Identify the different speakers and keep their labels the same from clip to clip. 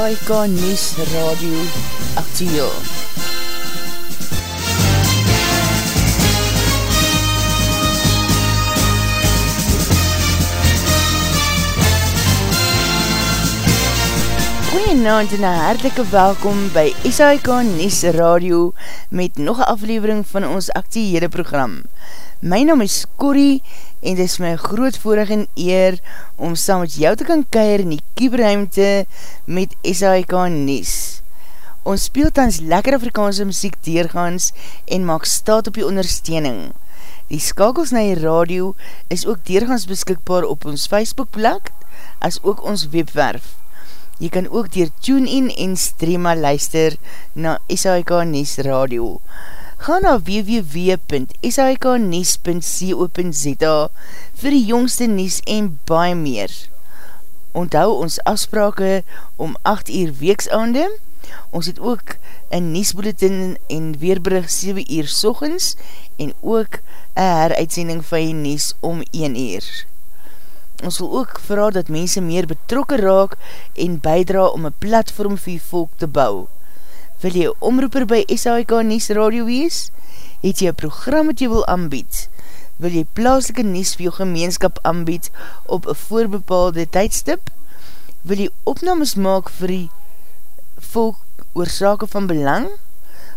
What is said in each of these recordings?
Speaker 1: SAIK News Radio Actieel. Goeienavond en een hartelike welkom by SAIK News Radio met nog een aflevering van ons actiehede program. My naam is Corrie en dit is my groot voorig en eer om saam met jou te kan keir in die kieberruimte met SAIK Nies. Ons speel tans lekker Afrikaanse muziek deurgaans en maak staat op die ondersteuning. Die skakels na die radio is ook deurgaans beskikbaar op ons Facebookblad as ook ons webwerf. Jy kan ook dier tune-in en streama luister na SAIK Nies Radio ga na www.sihknies.co.za vir die jongste nies en baie meer. Onthou ons afsprake om 8 uur weeksaande. Ons het ook een niesbulletin en weerbrug 7 uur sochens en ook een heruitsending van die nies om 1 uur. Ons wil ook vraag dat mense meer betrokken raak en bijdra om een platform vir die volk te bouw. Wil jy omroeper by SAIK Nies Radio wees? Het jy een program wat jy wil aanbied? Wil jy plaaslike nies vir jou gemeenskap aanbied op een voorbepaalde tydstip? Wil jy opnames maak vir die volk oorzake van belang?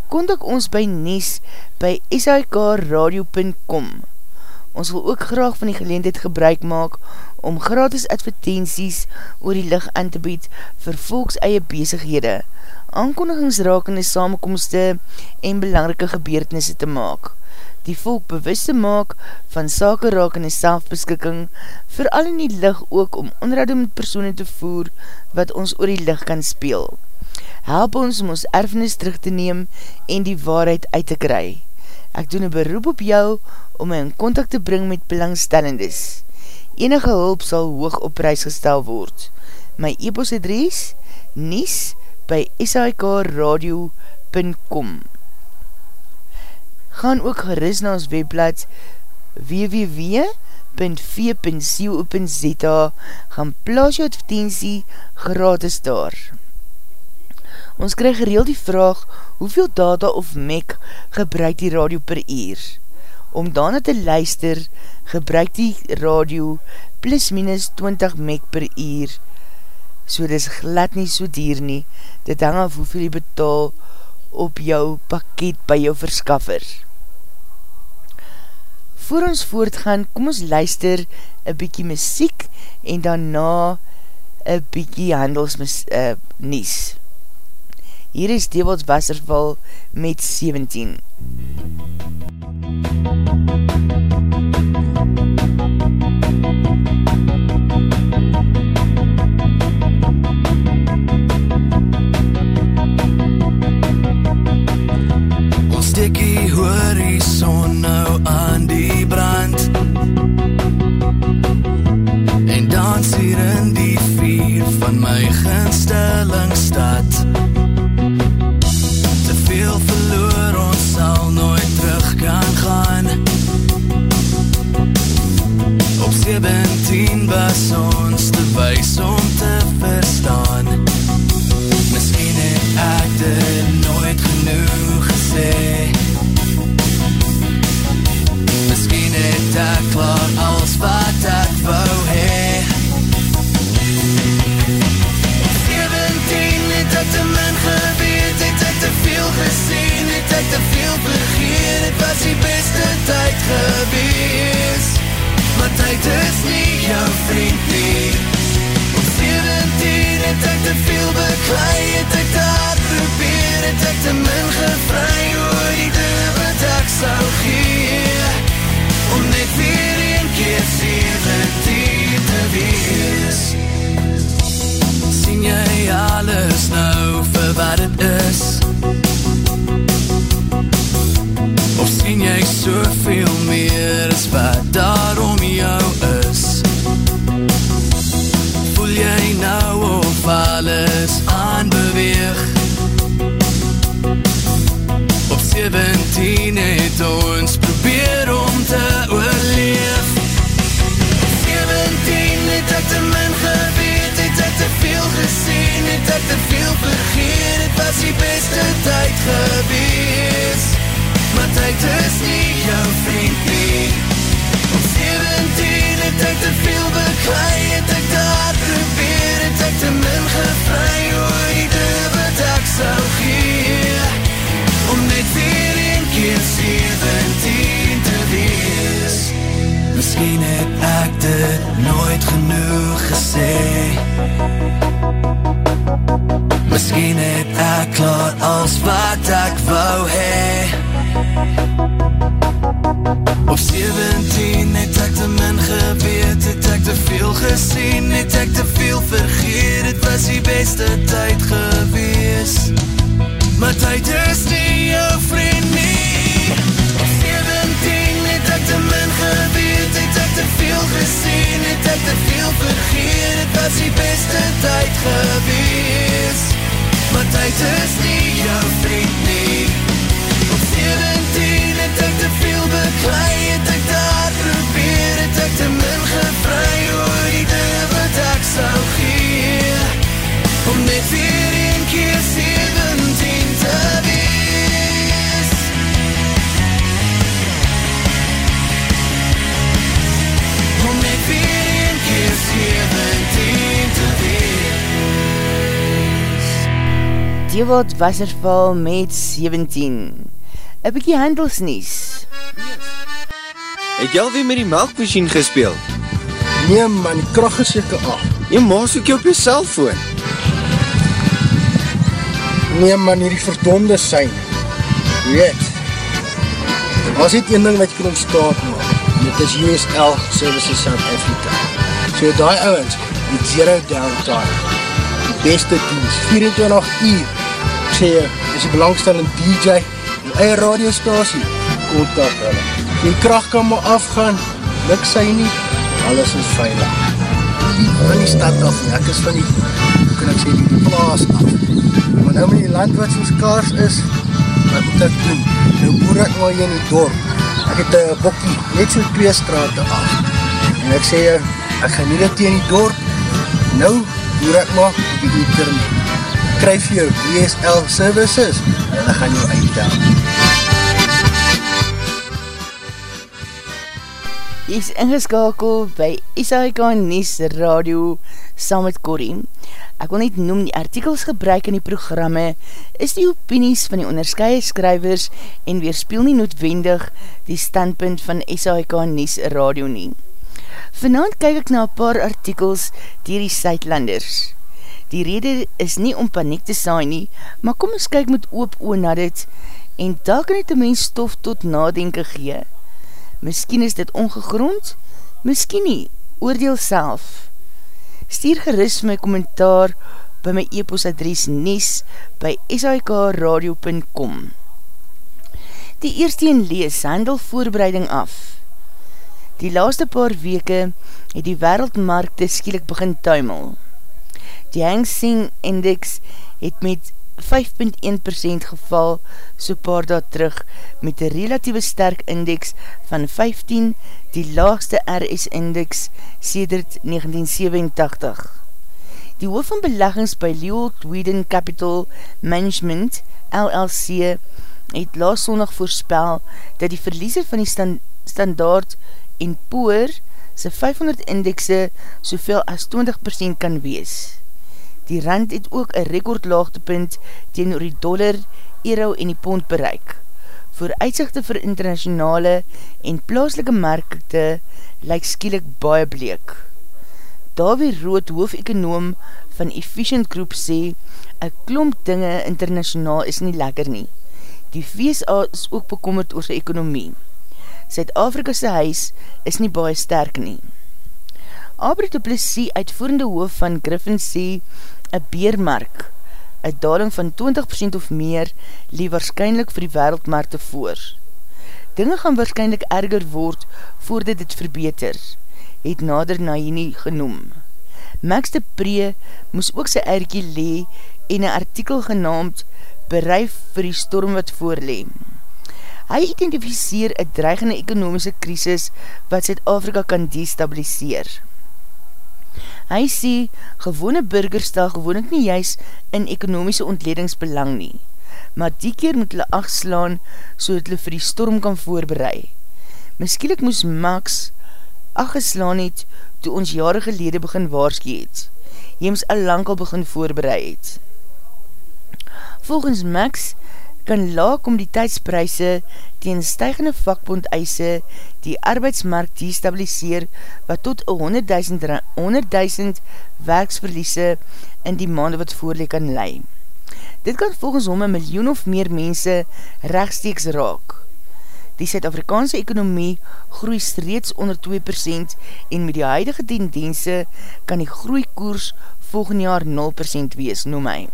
Speaker 1: Kontak ons by nies by sikradio.com Ons wil ook graag van die geleendheid gebruik maak om gratis advertenties oor die licht aan te bied vir volks eie bezighede aankondigingsrakende samenkomste en belangrike gebeurtenisse te maak. Die volk bewust te maak van sake rakende selfbeskikking, vooral in die lig ook om onderhoud met persoene te voer wat ons oor die lig kan speel. Help ons om ons erfenis terug te neem en die waarheid uit te kry. Ek doen een beroep op jou om my in contact te bring met belangstellendes. Enige hulp sal hoog op prijs gestel word. My e-post adres, nies, by sikradio.com Gaan ook geris na ons webblad www.v.co.za gaan plaas jou advertentie gratis daar. Ons krijg gereeld die vraag hoeveel data of MEC gebruik die radio per uur. Om daarna te luister, gebruik die radio plus minus 20 MEC per uur so dis glad nie so dier nie, dit hang af hoeveel jy betaal op jou pakket by jou verskaffer. Voor ons voortgaan, kom ons luister een bykie muziek en daarna een bykie handels uh, nies. Hier is Dewald Wasserval met 17.
Speaker 2: stikkie gunstellingstad Te veel verloor ons sal nooit terug kan gaan. Op 17 was ons te wees om te verstaan gewees Maar tyd is nie jou vriend nie Op 17 het ek te veel beklei Het ek die beste tyd gewees. Maar tyd is nie jou vriend nie. Om 17 het ek te veel bekry Het ek daar probeer, het ek te min gevry Oorde wat ek sou gee. Om net weer een keer 17 te wees. Misschien het ek dit nooit genoeg gesê. Misschien het ek klaar als wat ek wou hee Op 17 het ek te min geweet Het ek te veel gesien Het ek te veel vergeet. Het was die beste tyd gewees. Maar tyd is nie jou vriend nie. Op 17 het ek te min geweet Het ek te veel gesien Het ek te veel vergeet. Het was die beste tyd gewees Maar tyd is nie
Speaker 1: Dewald Wasserval met 17. Een bykie handelsnies.
Speaker 3: Het jy alweer met die melkmachine gespeeld?
Speaker 4: Nee man, die kracht is jyke af.
Speaker 3: Jy maas ook jy op jy cellfoon.
Speaker 4: Nee man, hierdie verdonde sein. Weet, was dit een ding wat jy kan ontstaan maak. Dit is USL Services South Africa. So die ouwens, met zero downtime. Die beste dienst, 24 uur. Sê jy, is die belangstellende DJ, die eie radiostasie, kontak hulle. Die kracht kan maar afgaan, luk sy nie, alles is veilig. Van die stad af, nie. ek is van die, hoe kan ek sê, die, plaas af. Maar nou met die land wat soos kaars is, wat moet ek doen? Nou boer ek maar hier in die dorp. Ek het een bokkie, net so twee straat af. En ek sê, ek gaan nie dit in die dorp. Nou boer ek maar op die internet. Kryf jou DSL services en ek gaan jou uitdaan.
Speaker 1: Jy is ingeskakel by SAIK Nies Radio saam met Corrie. Ek wil net noem die artikels gebruik in die programme is die opinies van die onderskeie skrywers en weerspeel nie noodwendig die standpunt van SAIK Nies Radio nie. Vanavond kyk ek na paar artikels dier die Suidlanders. Die rede is nie om paniek te saai nie, maar kom ons kyk met oop oor na dit en daar kan het een mens stof tot nadenken gee. Miskien is dit ongegrond, miskien nie, oordeel self. Stuur gerust my kommentaar by my e-postadres nies by sikradio.com Die eerste een lees, handel voorbereiding af. Die laaste paar weke het die wereldmarkte skielik begin tuimel. Die Hang Seng Index het met 5.1% geval so paar daad terug met een relatieve sterk index van 15, die laagste RS index sedert 1987. Die hoof van beleggings by Leold Whedon Capital Management, LLC, het laas zondag voorspel dat die verliezer van die stand, standaard en poor sy 500 indekse soveel as 20% kan wees. Die rand het ook een rekordlaagtepunt teen oor die dollar, euro en die pond bereik. Voor uitzichte vir internationale en plaaslike markte lyk skielik baie bleek. Davie Rood, hoofekonoom van Efficient Group sê, een klomp dinge internationaal is nie lekker nie. Die VSA is ook bekommerd oor sy ekonomie. Zuid-Afrika'se huis is nie baie sterk nie. Abri de Plessis, uitvoerende hoof van Griffin sê, een beermark, een daling van 20% of meer, lie waarschijnlijk vir die wereldmarkte voor. Dinge gaan waarschijnlijk erger word voordat dit verbeter, het nader Naini genoem. Max de Pree moes ook sy erkie lee en een artikel genaamd Bereif vir die storm wat voorleem. Hy identificeer een dreigende ekonomische krisis wat Zuid-Afrika kan destabiliseer. Hy sê, gewone burgers stel gewoon ek nie juist in ekonomiese ontledingsbelang nie, maar die keer moet hulle achtslaan so dat hulle vir die storm kan voorberei. Miskielik moes Max achtslaan het toe ons jare gelede begin waarskie het. Jy moes al lang al begin voorberei het. Volgens Max kan laag komoditeitspryse teen stijgende vakbond eise die arbeidsmarkt destabiliseer wat tot 100.000 100 werksverliese in die maande wat voorlee kan lei. Dit kan volgens hom een miljoen of meer mense rechtsteeks raak. Die Suid-Afrikaanse ekonomie groei reeds onder 2% en met die huidige tendense kan die groeikoers volgende jaar 0% wees, noem hy.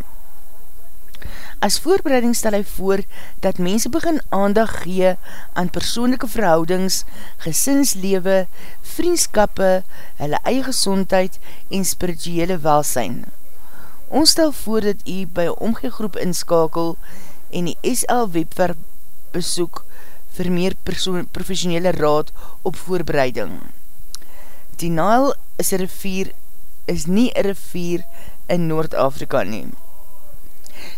Speaker 1: As voorbereiding stel hy voor dat mense begin aandag gee aan persoonlijke verhoudings, gesinslewe, vriendskappe, hulle eie gezondheid en spirituele welsijn. Ons stel voor dat u by een omgegroep inskakel en die SL webwerf besoek vir meer professionele raad op voorbereiding. Die Nile is rivier, is nie een rivier in Noord-Afrika nie.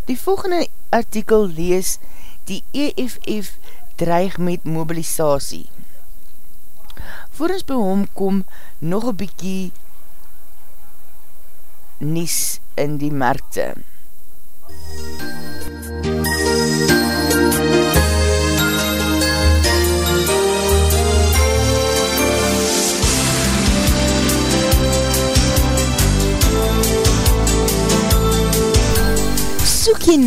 Speaker 1: Die volgende artikel lees die EFF dreig met mobilisatie. Voor ons by hom kom nog een bykie nies in die markte. Soek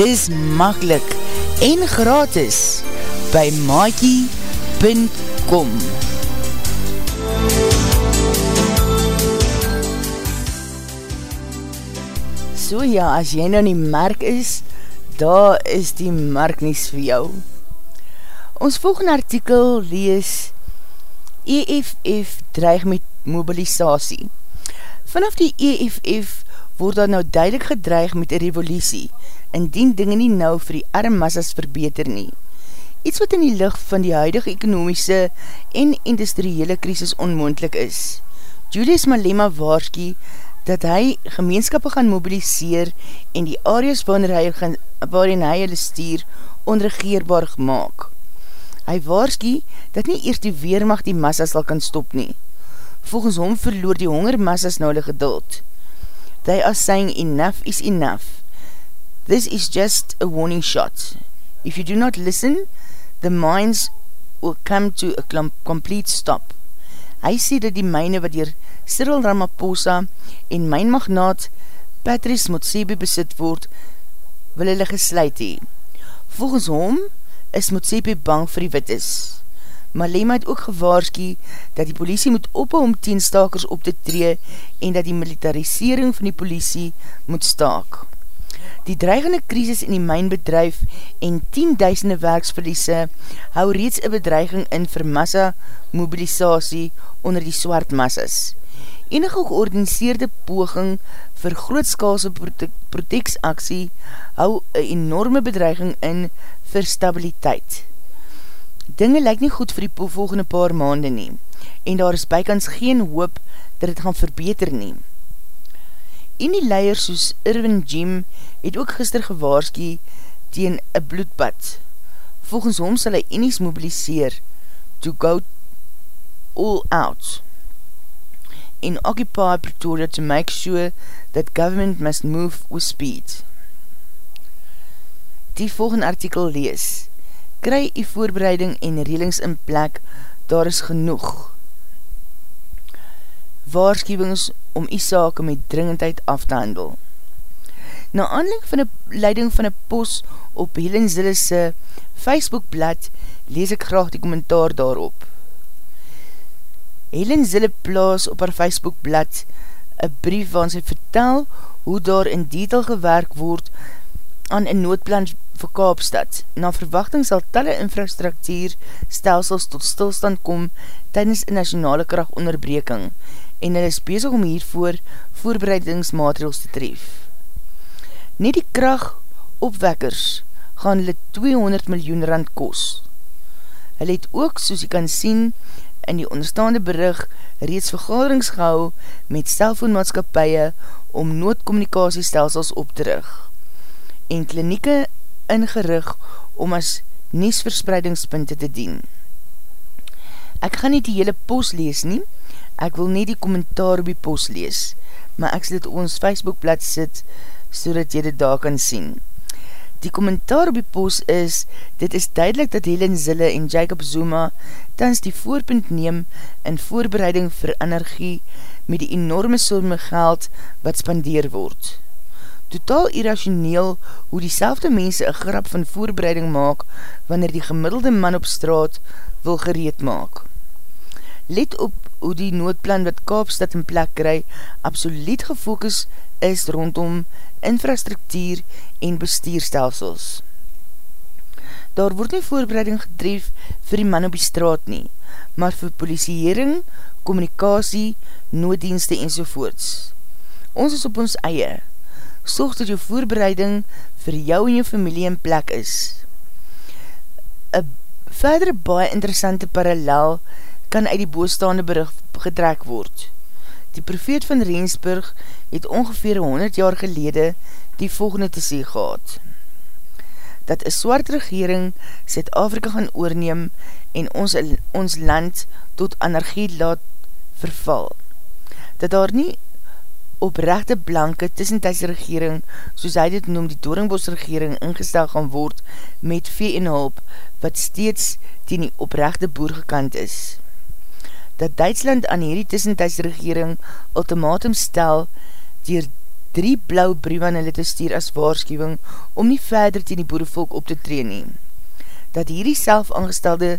Speaker 1: Dis makkelijk en gratis by maakie.com So ja, as jy nou nie merk is, daar is die merknies vir jou. Ons volgende artikel lees EFF dreig met mobilisatie. Vanaf die EFF word daar nou duidelik gedreig met een revolutie, indien dinge nie nou vir die armmassas verbeter nie. Iets wat in die licht van die huidige ekonomiese en industriële krisis onmoendlik is. Julius Malema waarskie dat hy gemeenskappe gaan mobiliseer en die areas waarin hy hulle stuur onregeerbaar maak. Hy waarskie dat nie eers die weermacht die massa sal kan stop nie. Volgens hom verloor die hongermassas nou hulle geduld. They are saying enough is enough. This is just a warning shot. If you do not listen, the mines will come to a complete stop. Hy sê dat die myne wat dier Cyril Ramaphosa en mynmagnaat Patrice Motsebi besit word, wil hulle gesluit hee. Volgens hom is Motsebi bang vir die wit is. Malema het ook gewaarskie dat die politie moet ophou om teenstakers op te tree en dat die militarisering van die politie moet staak. Die dreigende krisis in die mijnbedrijf en tienduisende werksverliese hou reeds een bedreiging in vir massa mobilisatie onder die swart massas enige georganiseerde poging vir grootskaalse protectsaksie hou een enorme bedreiging in vir stabiliteit. Dinge lyk nie goed vir die volgende paar maande nie, en daar is bykans geen hoop dat het gaan verbeter nie. En die leier soos Irwin Jim het ook gister gewaarskie teen een bloedbad. Volgens hom sal hy enies mobiliseer to go all out en Occupy Pretoria to make sure that government must move with speed. Die volgende artikel lees Kry die voorbereiding en relings in plek, daar is genoeg. Waarschuwings om die sake met dringendheid af te handel. Na aanleiding van die leiding van die pos op Helen Zille's Facebookblad lees ek graag die kommentaar daarop. Helen Zille plaas op haar Facebookblad een brief waarin sy vertel hoe daar in detail gewerk word aan een noodplan vir Kaapstad. Na verwachting sal talle infrastructuur stelsels tot stilstand kom tydens een nationale krachtonderbreking en hy is bezig om hiervoor voorbereidingsmaterials te tref. Nie die krachtopwekkers gaan hulle 200 miljoen rand kos. Hulle het ook, soos jy kan sien, in die onderstaande berig reeds vergaderings gehou met cellfoonmaatskapie om noodcommunicatiestelsels op te rig en klinieke ingerig om as niesverspreidingspunte te dien. Ek gaan nie die hele post lees nie, ek wil nie die kommentaar op die post lees, maar ek sal dit op ons Facebookblad sit, so dat jy dit daar kan sien. Die kommentaar op die post is, dit is duidelik dat Helen Zille en Jacob Zuma tans die voorpunt neem in voorbereiding vir energie met die enorme somme geld wat spandeer word. Totaal irrationeel hoe die selfde mense een grap van voorbereiding maak wanneer die gemiddelde man op straat wil gereed maak. Let op hoe die noodplan wat Kaapstad in plek kry absoluut gefokus is rondom infrastruktuur en bestuurstelsels. Daar word nie voorbereiding gedreef vir die man op die straat nie, maar vir polisiering, communicatie, nooddienste en sovoorts. Ons is op ons eie. Sorg dat jou voorbereiding vir jou en jou familie in plek is. Een verdere baie interessante parallel kan uit die boostaande berig gedrek word. Die profeet van Rensburg het ongeveer 100 jaar gelede die volgende te sê gehad. Dat een swart regering Zuid-Afrika gaan oorneem en ons, ons land tot anarchie laat verval. Dat daar nie oprechte blanke tussentijds regering, soos hy dit noem die Doringbos regering, ingestel gaan word met vee en hulp, wat steeds teen die oprechte boer gekant is dat Duitsland aan hierdie tussentijdsregering ultimatum stel dier drie blauw brief aan hulle te stuur as waarschuwing om nie verder teen die boerevolk op te tree neem. Dat hierdie self aangestelde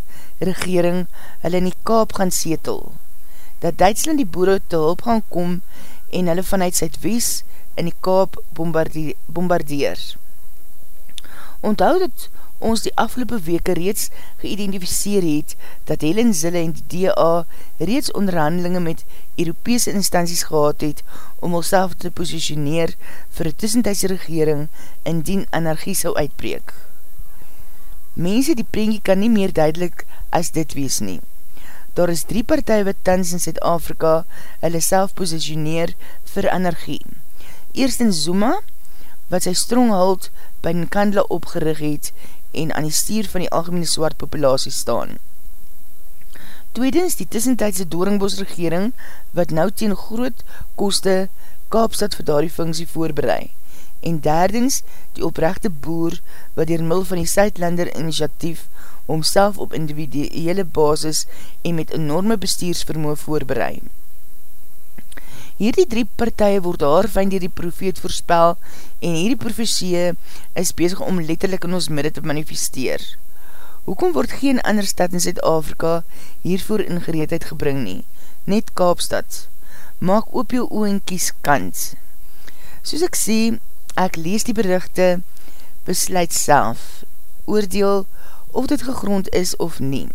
Speaker 1: regering hulle in die kaap gaan setel. Dat Duitsland die boere te hulp gaan kom en hulle vanuit Zuidwees in die kaap bombardeer. bombardeer. Onthoud dat ons die afgelopen weke reeds geïdentificeer het dat Helen Zille en die DA reeds onderhandelinge met Europese instanties gehad het om ons te positioneer vir die tussentijdse regering indien energie sal uitbreek. Mense die prentje kan nie meer duidelik as dit wees nie. Daar is drie partij wat tans in Zuid-Afrika hulle self positioneer vir energie. Eerst in Zuma, wat sy stronghold by Nkandla opgerig het en aan die stier van die algemene swart populatie staan. Tweedens die tussentijdse Doringbos regering wat nou teen groot koste Kaapstad vir daardie funksie voorbereid. En derdens die oprechte boer wat dier mil van die Zuidlander initiatief homself op individuele basis en met enorme bestuursvermoe voorbereid. Hierdie drie partije word haarfijn dier die profeet voorspel en hierdie profesie is bezig om letterlik in ons midde te manifesteer. Hoekom word geen ander stad in Zuid-Afrika hiervoor in gereedheid gebring nie? Net Kaapstad. Maak op jou oe en kies kans. Soos ek sê, ek lees die berichte, besluit self, oordeel of dit gegrond is of nie.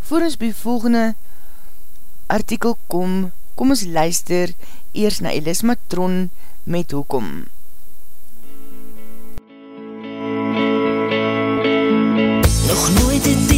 Speaker 1: Voor ons by volgende artikel kom, Kom ons luister eers na Elis Matron met Hoekom.
Speaker 5: Nog nooit het iemand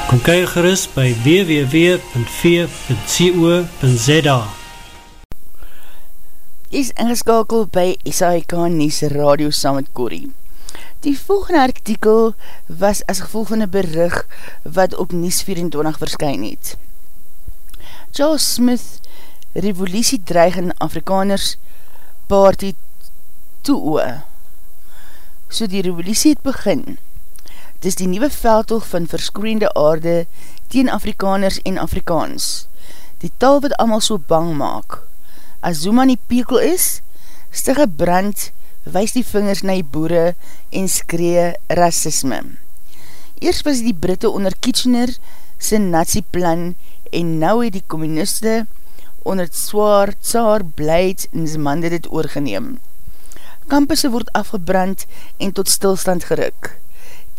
Speaker 6: Kom kyk gerust by www.v.co.za
Speaker 1: Is ingeskakel by SIK Nies Radio saam met Corrie. Die volgende artikel was as gevolg van een berig wat op Nies 24 verskyn het. Charles Smith, revolutie dreig in Afrikaners party toe So die revolutie het begin. Het is die nieuwe veldtoog van verskroende aarde teen Afrikaners en Afrikaans. Die taal wat allemaal so bang maak. As Zuma nie pekel is, stige brand, wys die vingers na die boere en skree racisme. Eers was die Britte onder Kitchener sy nazi-plan en nou het die communiste onder het zwaar tsaar blyd in sy mande dit oorgeneem. Kampusse word afgebrand en tot stilstand geruk.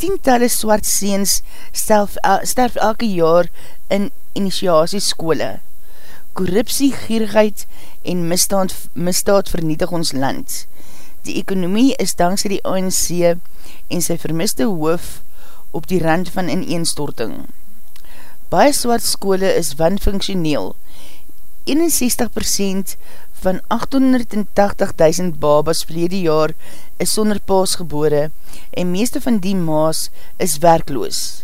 Speaker 1: Tientalle swart seens sterf, sterf elke jaar in initiatieskole. Korruptie, gierigheid en misdaad, misdaad vernietig ons land. Die ekonomie is dankzij die ANC en sy vermiste hoof op die rand van ineenstorting. Baie swart skole is wanfunksioneel. 61% van 880.000 babas verlede jaar is sonder paas gebore en meeste van die maas is werkloos.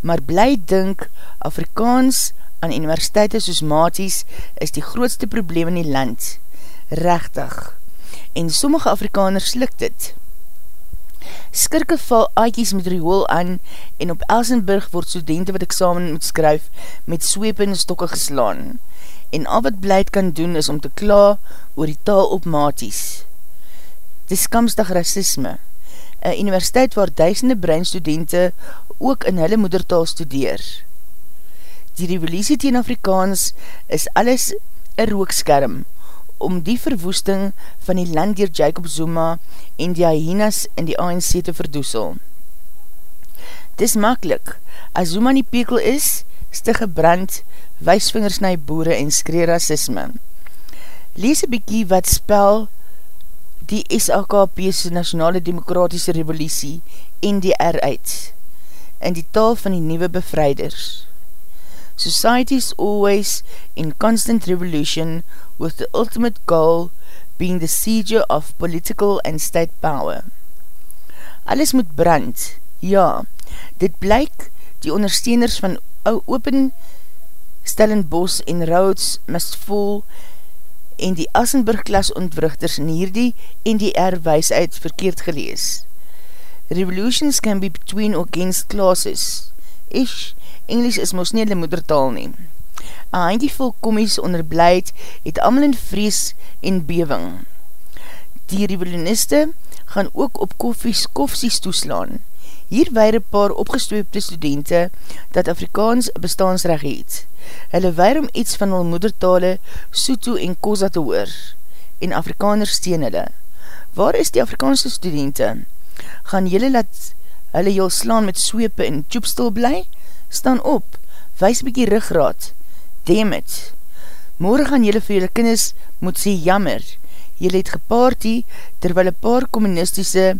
Speaker 1: Maar bly dink, Afrikaans aan universiteite soos Maties is die grootste probleem in die land. Rechtig en sommige Afrikaners slik dit. Skirke val aaikies met riool aan en op Elsenburg word studenten wat examen moet skryf met sweep en stokke geslaan. En al wat blyd kan doen is om te kla oor die taal op maties. Dit is kamstig racisme. Een universiteit waar duisende breinstudenten ook in hulle moedertaal studeer. Die revolutie teen Afrikaans is alles een rookskerm om die verwoesting van die land dier Jacob Zuma en die hyenas in die ANC te verdoesel. Dis makkelijk, as Zuma nie pekel is, stig gebrand, wijsvingers na die boere en skree racisme. Lees een bykie wat spel die SAKP's Nationale Demokratische Revolutie NDR uit, in die taal van die nieuwe bevrijders. Society is always in constant revolution with the ultimate goal being the seizure of political and state power. Alles moet brand. Ja, dit blyk die ondersteuners van open Stellenbos en Rhodes fall en die Assenburg-klas ontwrichters in hierdie NDR wees uit verkeerd gelees. Revolutions can be between or against classes. Ish, Engels is mos nie die moedertaal nie. Een handjevol kommies onder blyd het amal in vrees en bewing. Die revoluniste gaan ook op koffies kofsies toeslaan. Hier weir een paar opgestweepte studenten dat Afrikaans bestaansrecht het. Hulle weir om iets van hulle moedertale Soto en Koza te hoor. En Afrikaners steen hulle. Waar is die Afrikaanse studenten? Gaan julle laat hulle jyl slaan met sweepe en tjoepstil bly? Staan op, wees bykie rugraad, damn it. Morgen gaan jylle vir jylle kinders moet sê jammer, jylle het gepaartie terwyl een paar communistische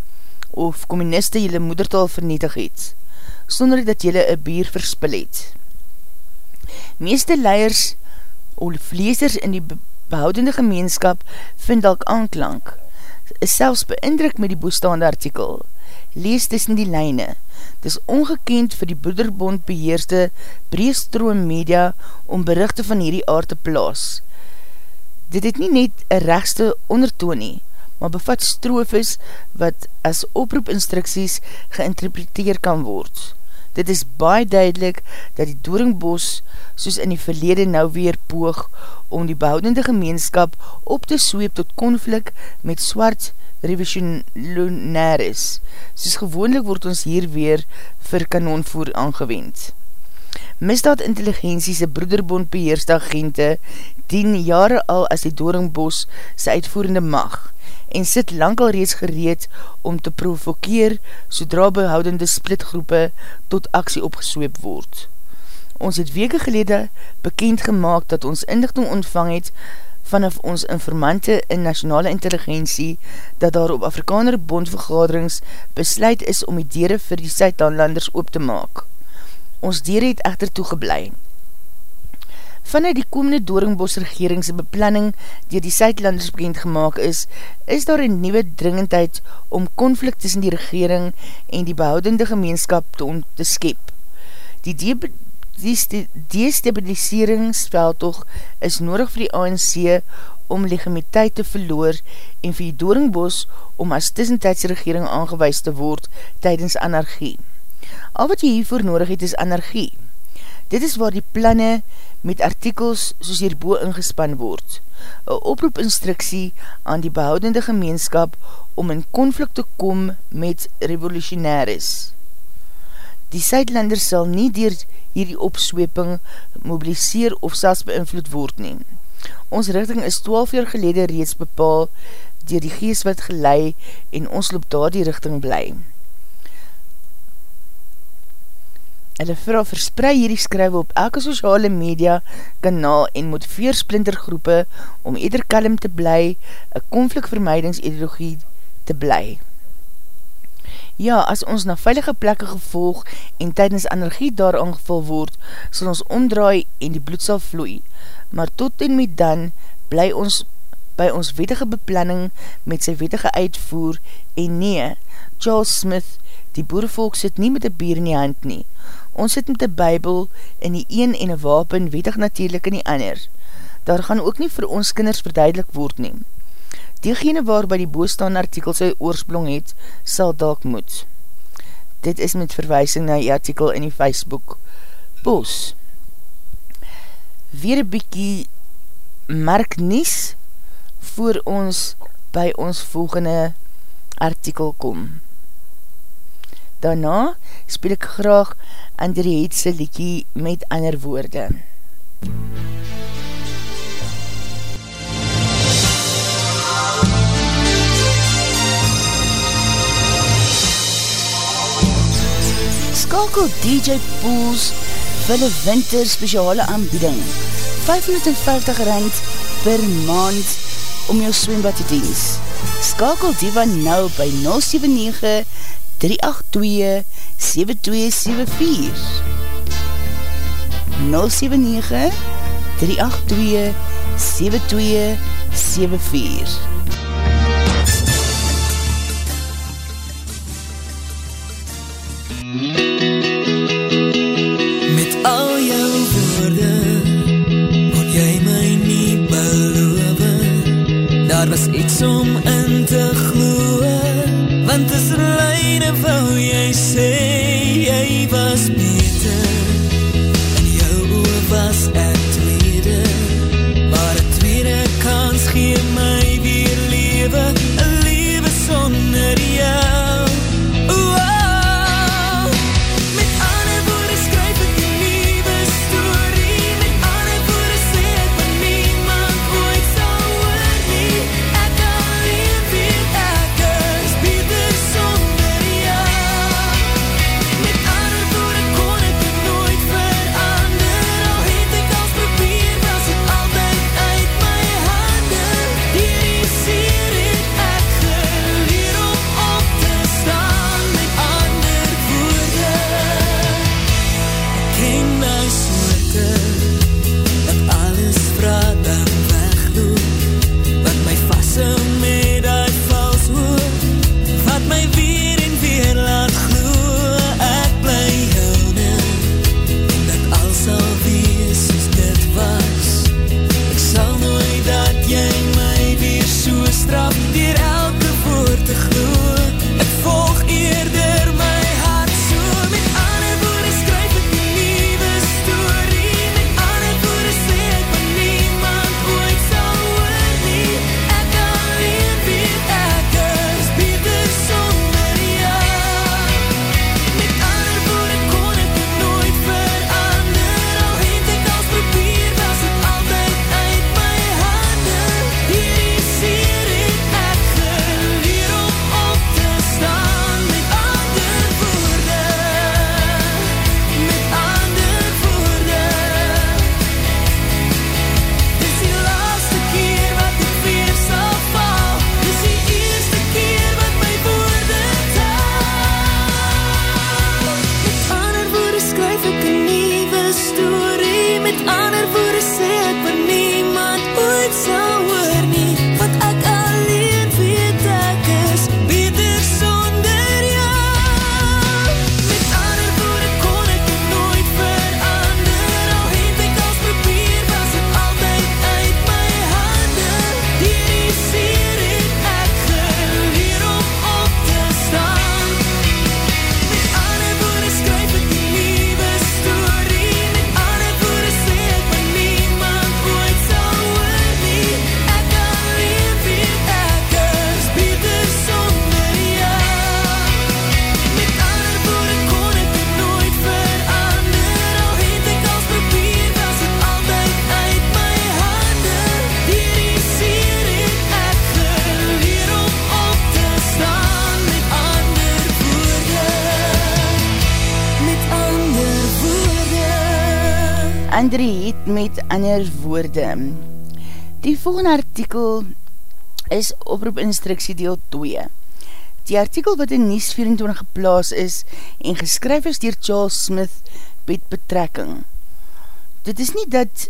Speaker 1: of communiste jylle moedertaal vernietig het, sonder dat jylle een bier verspil het. Meeste leiers of leesers in die behoudende gemeenskap vind alk aanklank. is selfs beindruk met die boestaande artikel. Lees tussen die lijne. Het is ongekend vir die Broederbond beheerste breestroom media om berichte van hierdie aard te plaas. Dit het nie net een rechtste ondertoon nie, maar bevat strofes wat as oproepinstruksies geïnterpreteer kan word. Dit is baie duidelik dat die Doringbos soos in die verlede nou weer poog om die behoudende gemeenskap op te sweep tot konflik met swart revisionaris. Soos gewoonlik word ons hier weer vir kanonvoer aangewend. Misdaad Intelligentiese Broederbond beheerste agente dien jare al as die Doringbos sy uitvoerende mag en sit lang al reeds gereed om te provokeer sodra behoudende splitgroepe tot aksie opgesweep word. Ons het weke gelede bekend gemaakt dat ons inlichting ontvang het vanaf ons informante in nationale intelligentie dat daar op Afrikaner bondvergaderings besluit is om die dere vir die Suid-Aanlanders op te maak. Ons dere het echter toegeblij. Vanuit die komende Doringbos regeringse beplanning die die Suidlanders bekend gemaakt is, is daar een nieuwe dringendheid om konflikt tussen die regering en die behoudende gemeenskap te, te skep. Die destabiliseringsveldtocht is nodig vir die ANC om legitimiteit te verloor en vir die Doringbos om as tussentijdse regering aangewees te word tydens anarchie. Al wat jy hiervoor nodig het is anarchie. Dit is waar die planne met artikels soos hierboe ingespan word. Een oproepinstruksie aan die behoudende gemeenskap om in konflikt te kom met revolutionaris. Die Suidlanders sal nie dier hierdie opsweping mobiliseer of selfs beïnvloed word neem. Ons richting is 12 jaar gelede reeds bepaal dier die geest wat gelei en ons loop daar die richting blij. Hulle vooral versprei hierdie skrywe op elke sociale media kanaal en motiveer splintergroepe om eder kalm te bly, een konflikvermeidingsideologie te bly. Ja, as ons na veilige plekke gevolg en tydens energie daar aangevul word, sal ons omdraai en die bloed sal vloei. Maar tot en met dan bly ons by ons wettige beplanning met sy wettige uitvoer en nee, Charles Smith, die boerevolk sit nie met die bier in die hand nie. Ons sit met die bybel in die een en een wapen wetig natuurlijk in die ander. Daar gaan ook nie vir ons kinders verduidelik word neem. Diegene waarby die boostaan artikel sy oorsprong het, sal dalk moet. Dit is met verwijsing na die artikel in die Facebook. Bos. Weer een bykie merk nies voor ons by ons volgende artikel kom. Daarna speel ek graag André Hetse liekie met ander woorde. Skakel DJ Pools vir die winter speciale aanbieding. 550 rand per maand om jou swembad te diens. Skakel die van nou by 079 382 7274 079 382 7274
Speaker 2: Met al jou woorde Kon jy my nie beloof Daar was iets om in met ander woorde.
Speaker 1: Die volgende artikel is oproep instruksie deel 2. Die artikel wat in Nies 24 geplaas is en geskryf is dier Charles Smith met betrekking. Dit is nie dat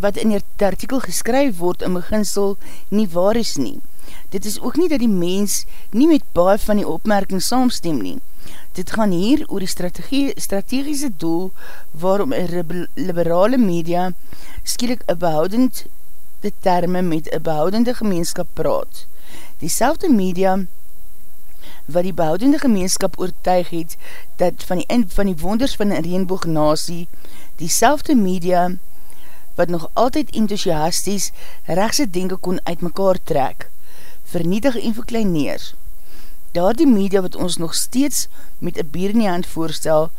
Speaker 1: wat in die artikel geskryf word in beginsel nie waar is nie. Dit is ook nie dat die mens nie met baie van die opmerking saamstem nie. Dit gaan hier oor die strategie, strategiese doel waarom een liberale media skielik een behoudend de terme met een behoudende gemeenskap praat. Die media wat die behoudende gemeenskap oortuig het dat van die, van die wonders van een reenboog nasie, die media wat nog altyd enthousiasties rechtse denken kon uit mekaar trek, vernietig en verkleineer. Daar die media wat ons nog steeds met een bier in die hand voorstel,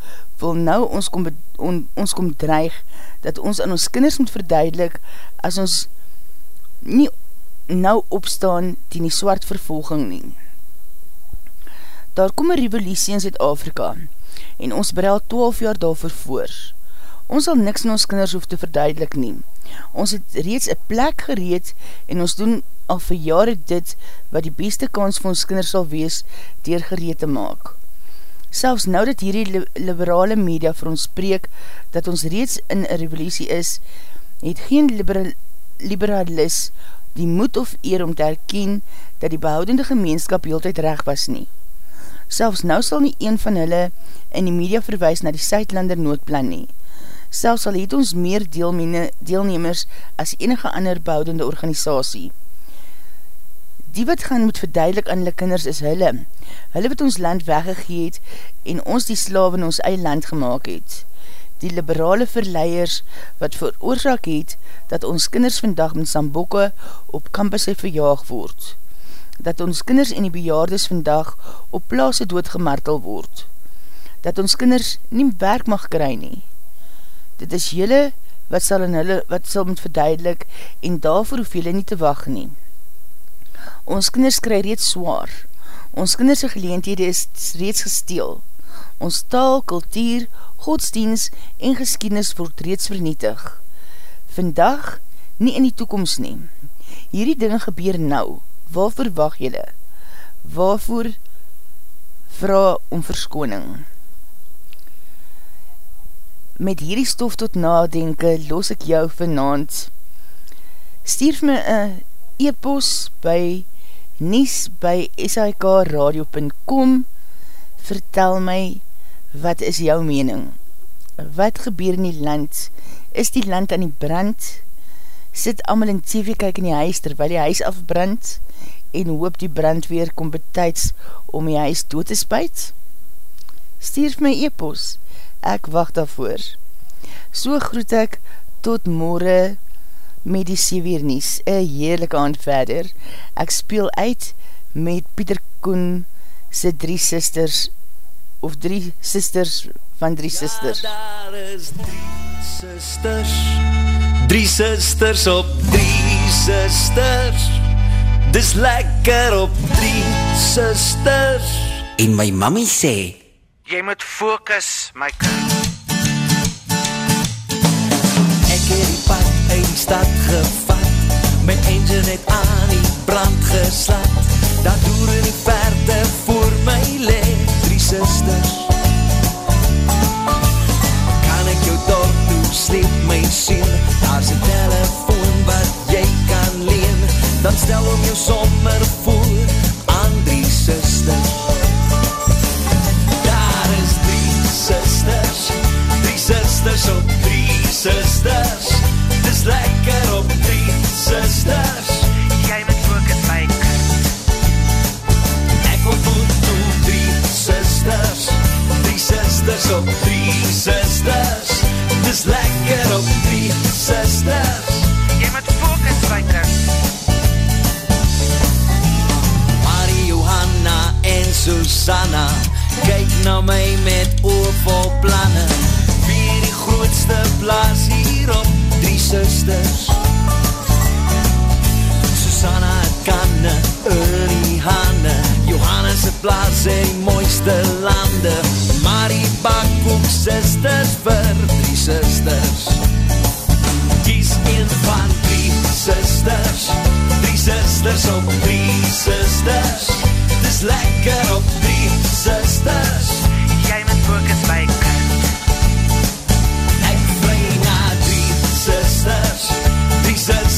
Speaker 1: wil nou ons kom, on, ons kom dreig dat ons aan ons kinders moet verduidelik as ons nie nou opstaan die nie swart vervolging nie. Daar kom een revolutie in Zuid-Afrika en ons bereil 12 jaar daarvoor voor. Ons sal niks in ons kinders hoef te verduidelik nie. Ons het reeds een plek gereed en ons doen al vir jare dit wat die beste kans vir ons kinders sal wees dier gereed te maak. Selfs nou dat hierdie liberale media vir ons spreek dat ons reeds in een revolutie is, het geen liberal, liberalis die moed of eer om te herken dat die behoudende gemeenskap heeltijd reg was nie. Selfs nou sal nie een van hulle in die media verwijs na die Suidlander noodplan nie. Selfs al het ons meer deelnemers as enige ander behoudende organisatie. Die wat gaan moet verduidelik aan hulle kinders is hulle. Hulle wat ons land weggegeet en ons die slawe in ons eie land gemaakt het. Die liberale verleiers wat veroorzaak het dat ons kinders vandag met sambokke op campus verjaag word dat ons kinders en die bejaardes vandag op plaas doodgemartel word. Dat ons kinders nie werk mag kry nie. Dit is jylle wat sal in hulle, wat sal moet verduidelik en daarvoor hoef jylle nie te wacht nie. Ons kinders kry reeds zwaar. Ons kinderse geleendhede is reeds gesteel. Ons taal, kultuur, godsdienst en geskiednis word reeds vernietig. Vandag nie in die toekomst neem. Hierdie dinge gebeur nou waarvoor wacht jylle? Waarvoor vraag om verskoning? Met hierdie stof tot nadenke los ek jou vanavond. Stuur my een e-post by nies by sikradio.com Vertel my, wat is jou mening? Wat gebeur in die land? Is die land aan die brand? Sit amal in TV kyk in die huis terwyl die huis afbrand? en hoop die brandweer kom betijds om die huis dood te spuit? Stuur my e-pos, ek wacht daarvoor. So groet ek tot morgen met die Sieweernies, een heerlijke aand verder. Ek speel uit met Pieter Koen sy drie sisters, of drie sisters van drie sisters. Ja, daar is drie sisters, drie sisters op drie sisters, Dis lekker op drie sisters.
Speaker 7: En my mammy sê,
Speaker 8: jy moet fokus, my kind.
Speaker 2: Ek het die pad uit die stad gevat, my engine het aan die brand geslat. Daar door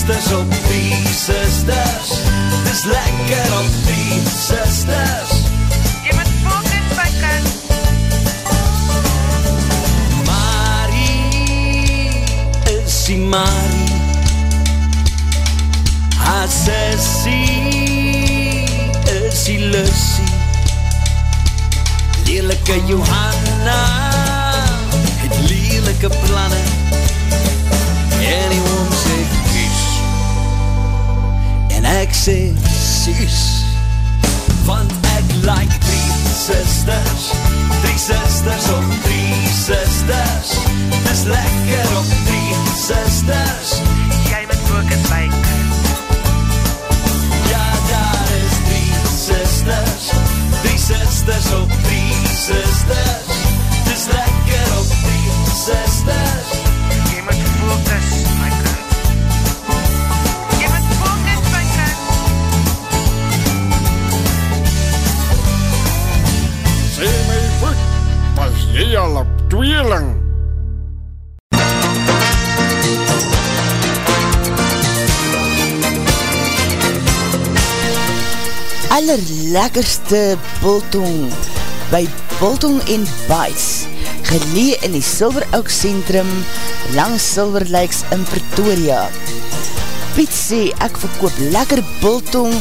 Speaker 2: Sisters op drie sisters. Dis lekker op drie sisters.
Speaker 8: Jy moet fokus my kind
Speaker 2: Marie is die Marie. Haar sessie is die Lussie. Lelike Johanna het lelike planne. En ek sê sies. Want ek like drie sisters. Drie sisters op drie sisters. Dis lekker op drie sisters.
Speaker 8: Jy moet fokus my kind
Speaker 2: Ja, daar is drie sisters. Drie sisters op drie sisters. Dis lekker op drie sisters.
Speaker 8: Jy moet fokus jy
Speaker 9: al op tweeling?
Speaker 1: allerlekkerste biltong by Biltong en Bites, gelee in die Silver Oak Centrum langs Silver Lakes in Pretoria. Piet sê ek verkoop lekker biltong,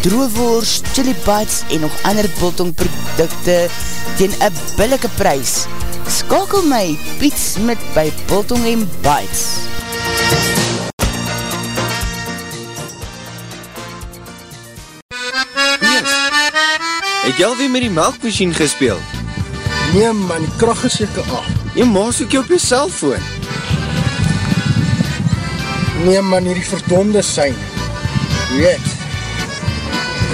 Speaker 1: droewoers, chili bites en nog ander biltong producte teen een billike prijs. Skakel my Piet Smit by Biltong en Bites.
Speaker 3: Het jy alweer met die melkmachine gespeeld?
Speaker 4: Nee man, die kracht is seker af.
Speaker 3: Jy maas ook jy op jy cellfoon.
Speaker 4: Nee man, hierdie verdonde sein. Weet,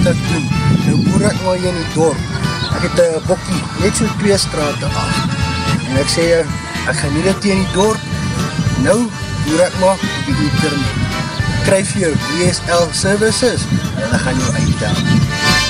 Speaker 4: moet ek doen? Nou boer ek maar hier in die dorp. Ek het een bokkie, net so twee straten af. En ek sê, ek gaan nie dit in die dorp. Nou boer ek maar op die internet. Kryf jou DSL services en dan gaan jou uitdaan.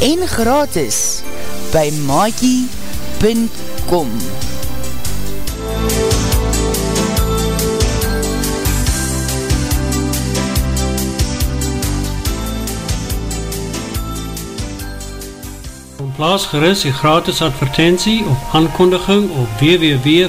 Speaker 1: en gratis by maakie.com
Speaker 6: Plaas geris die gratis advertentie of aankondiging op www.v.co.za